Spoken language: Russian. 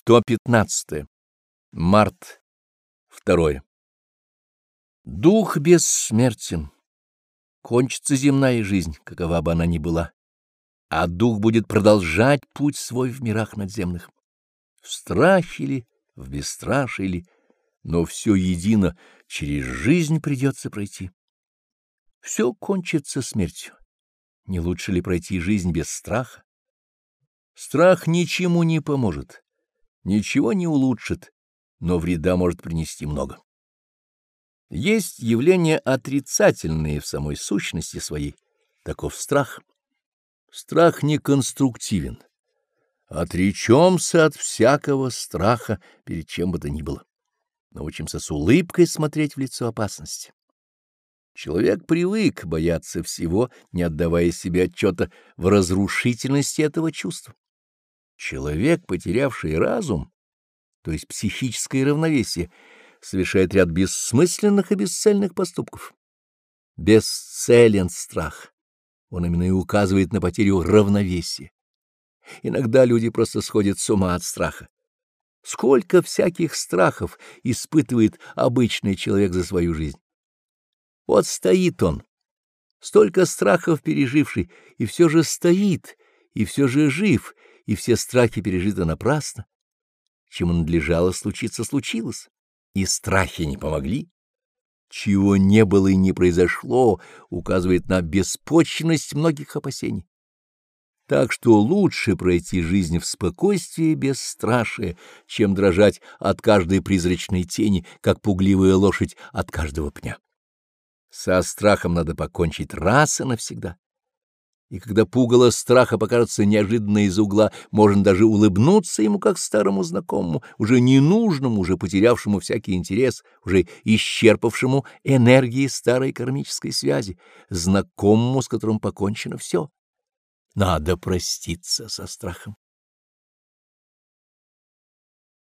115. Март. Второе. Дух бессмертен. Кончится земная жизнь, какова бы она ни была, а дух будет продолжать путь свой в мирах надземных. В страхе ли, в бесстрашии ли, но все едино, через жизнь придется пройти. Все кончится смертью. Не лучше ли пройти жизнь без страха? Страх ничему не поможет ничего не улучшит, но вреда может принести много. Есть явления отрицательные в самой сущности своей, таков страх. Страх не конструктивен. Отречемся от всякого страха перед чем бы то ни было. Научимся с улыбкой смотреть в лицо опасности. Человек привык бояться всего, не отдавая себе отчета в разрушительности этого чувства. Человек, потерявший разум, то есть психическое равновесие, совершает ряд бессмысленных и бесцельных поступков. Бесцелен страх. Он именно и указывает на потерю равновесия. Иногда люди просто сходят с ума от страха. Сколько всяких страхов испытывает обычный человек за свою жизнь. Вот стоит он, столько страхов переживший, и все же стоит, и все же жив, и все страхи пережиты напрасно. Чему надлежало случиться, случилось, и страхи не помогли. Чего не было и не произошло, указывает на беспочвенность многих опасений. Так что лучше пройти жизнь в спокойствии без страшия, чем дрожать от каждой призрачной тени, как пугливая лошадь от каждого пня. Со страхом надо покончить раз и навсегда и когда пугало страха покажется неожиданно из угла, можно даже улыбнуться ему как старому знакомому, уже ненужному, уже потерявшему всякий интерес, уже исчерпавшему энергии старой кармической связи, знакомому, с которым покончено все. Надо проститься со страхом.